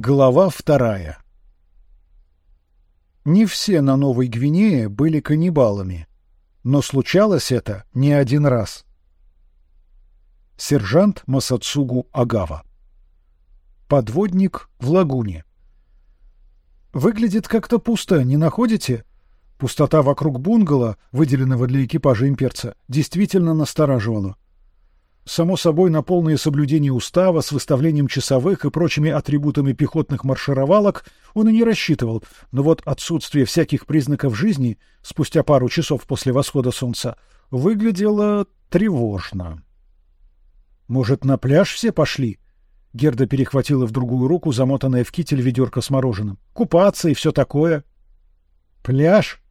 Глава вторая. Не все на Новой Гвинее были каннибалами, но случалось это не один раз. Сержант Масацугу Агава. Подводник в лагуне. Выглядит как-то пусто, не находите? Пустота вокруг бунгало, выделенного для экипажа имперца, действительно настораживала. Само собой, на полное соблюдение устава с выставлением часовых и прочими атрибутами пехотных маршировалок он и не рассчитывал, но вот отсутствие всяких признаков жизни спустя пару часов после восхода солнца выглядело тревожно. Может, на пляж все пошли? Герда перехватила в другую руку замотанное в китель ведерко с мороженым. Купаться и все такое. Пляж?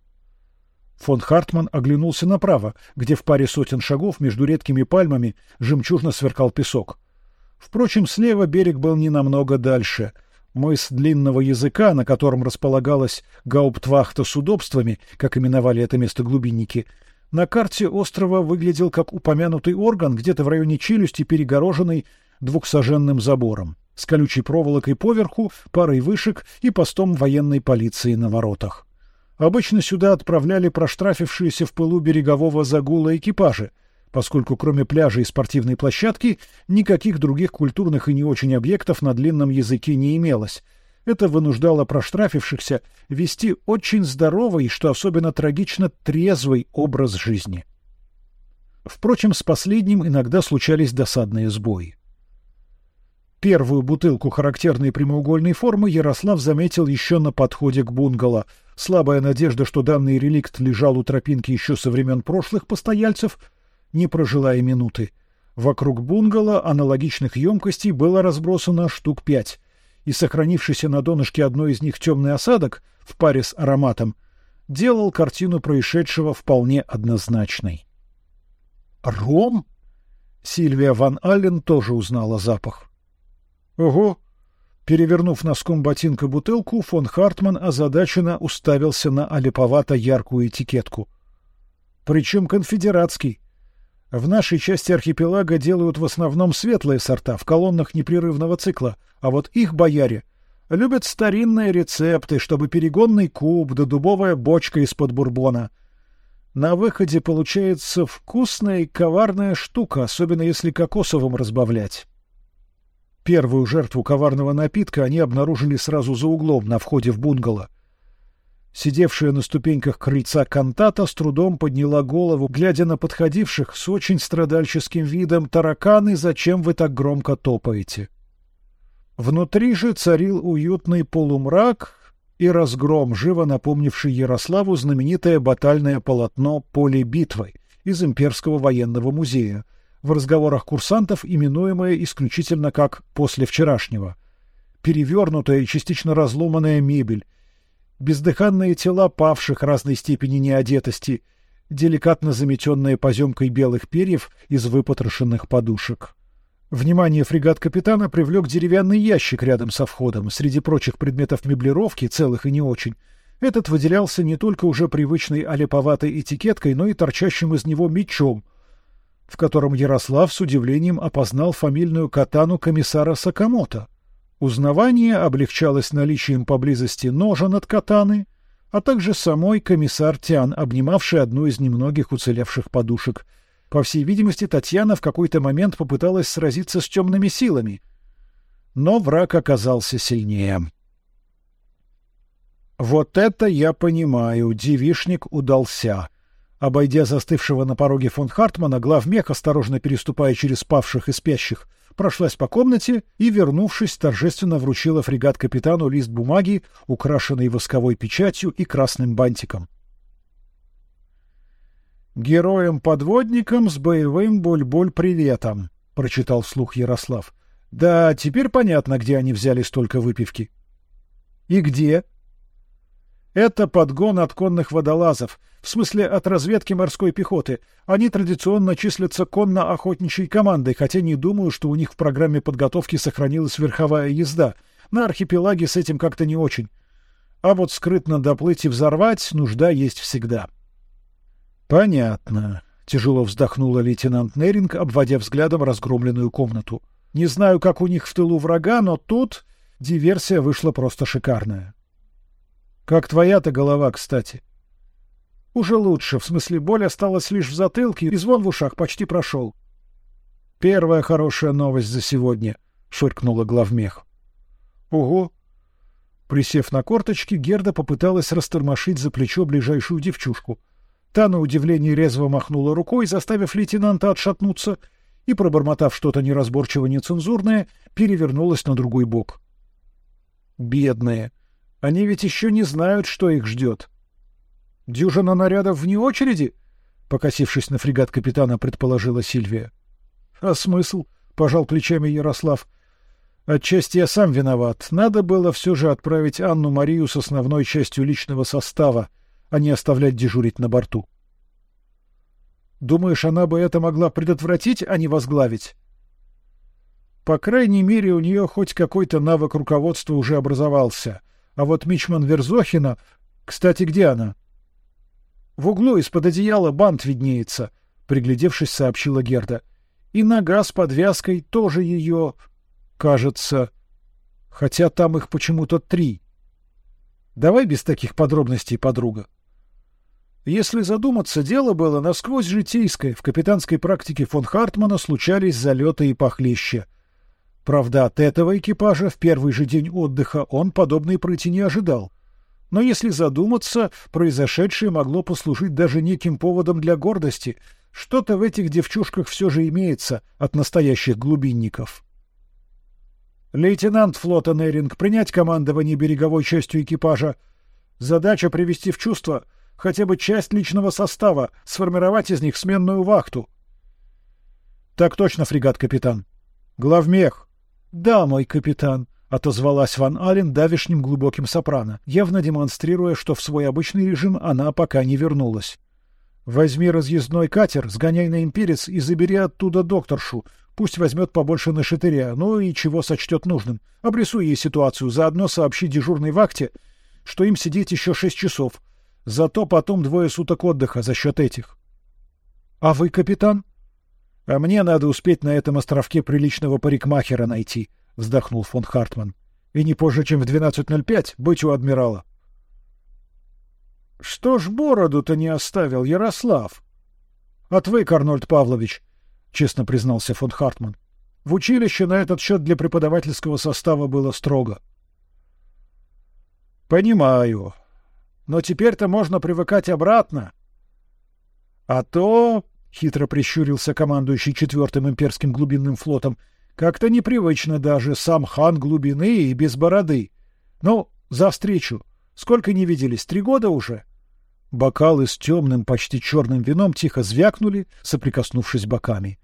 Фон Хартман оглянулся направо, где в паре сотен шагов между редкими пальмами жемчужно сверкал песок. Впрочем, слева берег был не намного дальше. Мыс длинного языка, на котором располагалась гауптвахта с удобствами, как именовали это место глубинники, на карте острова выглядел как упомянутый орган где-то в районе челюсти, перегороженный двухсаженным забором, с колючей проволокой поверху, парой вышек и постом военной полиции на воротах. Обычно сюда отправляли проштрафившиеся в пылу берегового загула экипажи, поскольку кроме пляжа и спортивной площадки никаких других культурных и не очень объектов на длинном языке не имелось. Это вынуждало проштрафившихся вести очень здоровый что особенно трагично, трезвый образ жизни. Впрочем, с последним иногда случались досадные сбои. Первую бутылку характерной прямоугольной формы Ярослав заметил еще на подходе к бунгало — Слабая надежда, что данный реликт лежал у тропинки еще со времен прошлых постояльцев, не прожила и минуты. Вокруг бунгало аналогичных емкостей было разбросано штук пять, и сохранившийся на донышке одной из них темный осадок в паре с ароматом делал картину происшедшего вполне однозначной. Ром? Сильвия ван Аллен тоже узнала запах. Ого, Перевернув носком ботинка бутылку, фон Хартман озадаченно уставился на олиповато-яркую этикетку. Причем конфедератский. В нашей части архипелага делают в основном светлые сорта в колоннах непрерывного цикла, а вот их бояре любят старинные рецепты, чтобы перегонный куб да дубовая бочка из-под бурбона. На выходе получается вкусная и коварная штука, особенно если кокосовым разбавлять. Первую жертву коварного напитка они обнаружили сразу за углом на входе в бунгало. Сидевшая на ступеньках крыльца кантата с трудом подняла голову, глядя на подходивших с очень страдальческим видом тараканы, зачем вы так громко топаете? Внутри же царил уютный полумрак и разгром, живо напомнивший Ярославу знаменитое батальное полотно «Поле битвы» из Имперского военного музея — в разговорах курсантов именуемое исключительно как «после вчерашнего». Перевернутая и частично разломанная мебель, бездыханные тела павших разной степени неодетости, деликатно заметенные поземкой белых перьев из выпотрошенных подушек. Внимание фрегат капитана привлек деревянный ящик рядом со входом. Среди прочих предметов меблировки, целых и не очень, этот выделялся не только уже привычной олеповатой этикеткой, но и торчащим из него мечом — в котором Ярослав с удивлением опознал фамильную катану комиссара Сакамото. Узнавание облегчалось наличием поблизости ножа над катаны, а также самой комиссар Тян, обнимавший одну из немногих уцелевших подушек. По всей видимости, Татьяна в какой-то момент попыталась сразиться с темными силами, но враг оказался сильнее. Вот это я понимаю, девишник удался. Обойдя застывшего на пороге фон Хартмана, главмех, осторожно переступая через спавших и спящих, прошлась по комнате и, вернувшись, торжественно вручила фрегат капитану лист бумаги, украшенный восковой печатью и красным бантиком. Героям-подводникам с боевым буль-буль приветом, прочитал вслух Ярослав. Да, теперь понятно, где они взяли столько выпивки. И где? Это подгон от конных водолазов, в смысле от разведки морской пехоты. Они традиционно числятся конно-охотничьей командой, хотя не думаю, что у них в программе подготовки сохранилась верховая езда. На архипелаге с этим как-то не очень. А вот скрытно доплыть и взорвать нужда есть всегда. Понятно, тяжело вздохнула лейтенант Неринг, обводя взглядом разгромленную комнату. Не знаю, как у них в тылу врага, но тут Диверсия вышла просто шикарная. Как твоя-то голова, кстати? Уже лучше, в смысле боль осталась лишь в затылке, и звон в ушах почти прошел. Первая хорошая новость за сегодня, шуркнула главмех. Ого! Присев на корточки, Герда попыталась растормошить за плечо ближайшую девчушку. Та на удивление резво махнула рукой, заставив лейтенанта отшатнуться, и, пробормотав что-то неразборчиво нецензурное, перевернулась на другой бок. Бедные, они ведь еще не знают, что их ждет. Дюжина нарядов вне очереди, покосившись на фрегат капитана, предположила Сильвия. А смысл? пожал плечами Ярослав. Отчасти я сам виноват. Надо было все же отправить Анну Марию с основной частью личного состава, а не оставлять дежурить на борту. Думаешь, она бы это могла предотвратить, а не возглавить? По крайней мере, у нее хоть какой-то навык руководства уже образовался. А вот Мичман Верзохина, кстати, где она? В углу из-под одеяла бант виднеется, приглядевшись, сообщила Герда. И нога с подвязкой тоже ее, кажется, хотя там их почему-то три. Давай без таких подробностей, подруга. Если задуматься, дело было насквозь житейское. В капитанской практике фон Хартмана случались залеты и похлеще. Правда, от этого экипажа в первый же день отдыха он подобной прыти не ожидал. Но если задуматься, произошедшее могло послужить даже неким поводом для гордости. Что-то в этих девчушках все же имеется от настоящих глубинников. Лейтенант флота Неринг принять командование береговой частью экипажа. Задача привести в чувство хотя бы часть личного состава, сформировать из них сменную вахту. Так точно, фрегат капитан. Главмех. Да, мой капитан, отозвалась Ван Ален давишним глубоким сопрано, явно демонстрируя, что в свой обычный режим она пока не вернулась. Возьми разъездной катер, сгоняй на имперец и забери оттуда докторшу. Пусть возьмет побольше на шатыря, ну и чего сочтет нужным. Обрисуй ей ситуацию, заодно сообщи дежурной вахте, что им сидеть еще шесть часов. Зато потом двое суток отдыха за счет этих. А вы, капитан? А мне надо успеть на этом островке приличного парикмахера найти, вздохнул фон Хартман. И не позже, чем в 12:05 быть у адмирала. Что ж бороду-то не оставил Ярослав? Отвык, Арнольд Павлович, честно признался фон Хартман. В училище на этот счет для преподавательского состава было строго. Понимаю. Но теперь-то можно привыкать обратно. А то хитро прищурился командующий четвертым имперским глубинным флотом. Как-то непривычно даже сам хан глубины и без бороды. Ну, за встречу. Сколько не виделись? Три года уже. Бокалы с темным, почти черным вином тихо звякнули, соприкоснувшись боками.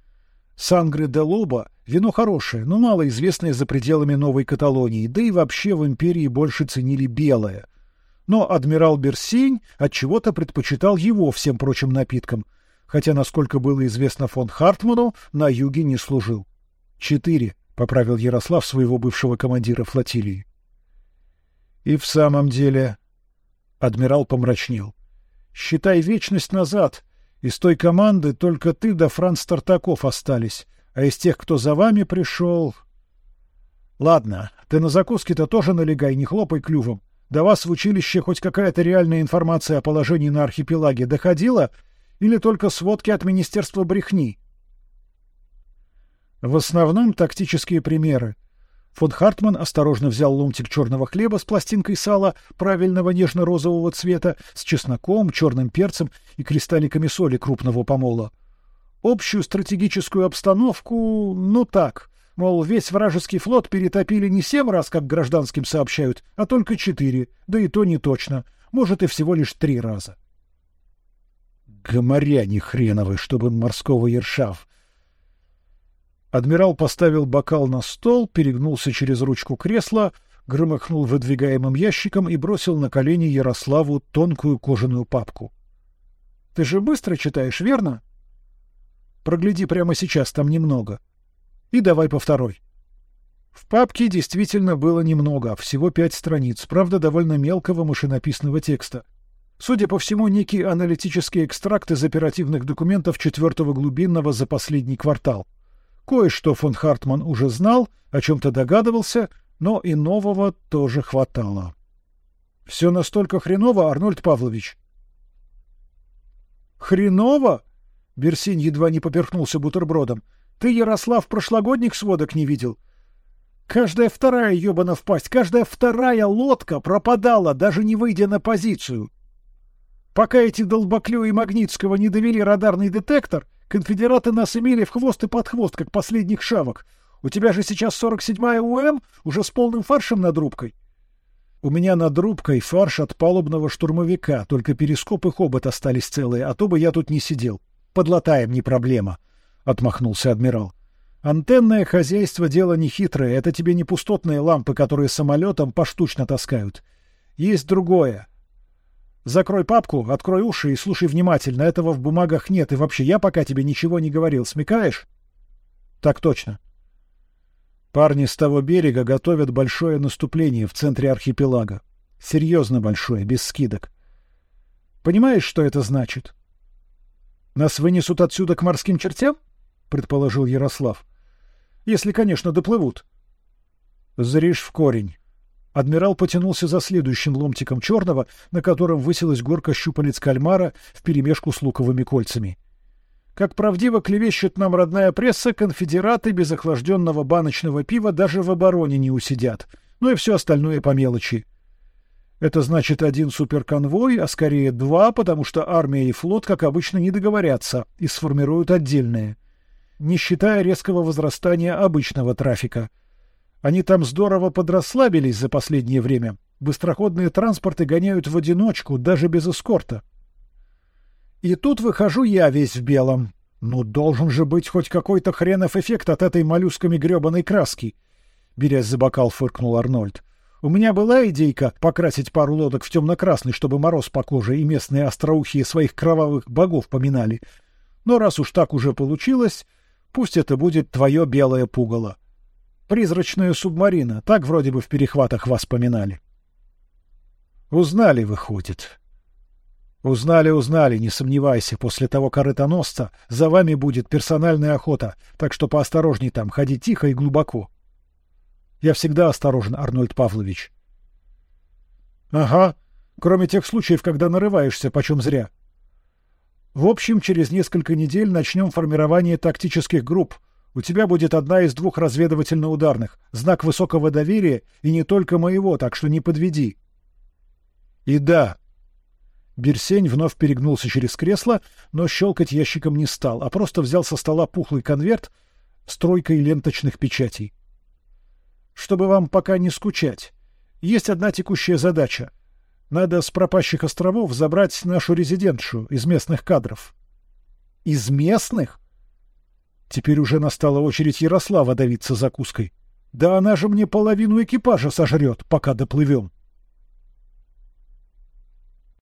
Сангре де Лоба вино хорошее, но мало известное за пределами Новой Каталонии, да и вообще в империи больше ценили белое. Но адмирал Берсинь от чего-то предпочитал его всем прочим напиткам, хотя, насколько было известно фон Хартману, на юге не служил. Четыре, поправил Ярослав своего бывшего командира флотилии. И в самом деле, адмирал помрачнел. Считай вечность назад. Из той команды только ты да Франц Тартаков остались, а из тех, кто за вами пришел... Ладно, ты на закуски-то тоже налегай, не хлопай клювом. До вас в училище хоть какая-то реальная информация о положении на архипелаге доходила или только сводки от Министерства брехни? В основном тактические примеры. Фон Хартман осторожно взял ломтик черного хлеба с пластинкой сала правильного нежно-розового цвета, с чесноком, черным перцем и кристалликами соли крупного помола. Общую стратегическую обстановку, ну так, мол, весь вражеский флот перетопили не семь раз, как гражданским сообщают, а только четыре, да и то не точно, может и всего лишь три раза. Гоморяне хреновы, чтобы морского ершав. Адмирал поставил бокал на стол, перегнулся через ручку кресла, громыхнул выдвигаемым ящиком и бросил на колени Ярославу тонкую кожаную папку. Ты же быстро читаешь, верно? Прогляди прямо сейчас, там немного. И давай по второй. В папке действительно было немного, а всего пять страниц, правда, довольно мелкого машинописного текста. Судя по всему, некий аналитический экстракт из оперативных документов четвертого глубинного за последний квартал. Кое-что фон Хартман уже знал, о чем-то догадывался, но и нового тоже хватало. Все настолько хреново, Арнольд Павлович. Хреново? Берсин едва не поперхнулся бутербродом. Ты, Ярослав, прошлогодних сводок не видел? Каждая вторая ёбана впасть, каждая вторая лодка пропадала, даже не выйдя на позицию. Пока эти долбоклюи Магнитского не довели радарный детектор, конфедераты нас имели в хвост и под хвост, как последних шавок. У тебя же сейчас 47-я УМ, уже с полным фаршем над рубкой. У меня над рубкой фарш от палубного штурмовика, только перископ и хобот остались целые, а то бы я тут не сидел. Подлатаем, не проблема, — отмахнулся адмирал. Антенное хозяйство — дело нехитрое, это тебе не пустотные лампы, которые самолетом поштучно таскают. Есть другое. Закрой папку, открой уши и слушай внимательно, этого в бумагах нет, и вообще я пока тебе ничего не говорил, смекаешь? Так точно. Парни с того берега готовят большое наступление в центре архипелага. Серьезно большое, без скидок. Понимаешь, что это значит? Нас вынесут отсюда к морским чертям? предположил Ярослав. Если, конечно, доплывут. Зришь в корень. Адмирал потянулся за следующим ломтиком черного, на котором высилась горка щупалец кальмара вперемешку с луковыми кольцами. Как правдиво клевещет нам родная пресса, конфедераты без охлажденного баночного пива даже в обороне не усидят. Ну и все остальное по мелочи. Это значит один суперконвой, а скорее два, потому что армия и флот, как обычно, не договорятся и сформируют отдельные. Не считая резкого возрастания обычного трафика. Они там здорово подрасслабились за последнее время. Быстроходные транспорты гоняют в одиночку, даже без эскорта. И тут выхожу я весь в белом. Ну, должен же быть хоть какой-то хренов эффект от этой моллюсками гребаной краски. Берясь за бокал, фыркнул Арнольд. У меня была идейка покрасить пару лодок в темно-красный, чтобы мороз по коже и местные остроухие своих кровавых богов поминали. Но раз уж так уже получилось, пусть это будет твое белое пугало. Призрачная субмарина, так вроде бы в перехватах вас поминали. Узнали, выходит. Узнали, узнали, не сомневайся, после того корытоносца за вами будет персональная охота, так что поосторожней там, ходи тихо и глубоко. Я всегда осторожен, Арнольд Павлович. Ага, кроме тех случаев, когда нарываешься почем зря. В общем, через несколько недель начнем формирование тактических групп. У тебя будет одна из двух разведывательно-ударных, знак высокого доверия и не только моего, так что не подведи. И да, Берсень вновь перегнулся через кресло, но щелкать ящиком не стал, а просто взял со стола пухлый конверт с тройкой ленточных печатей. Чтобы вам пока не скучать, есть одна текущая задача. Надо с пропащих островов забрать нашу резидентшу из местных кадров. Из местных? Теперь уже настала очередь Ярослава давиться закуской. Да она же мне половину экипажа сожрет, пока доплывем.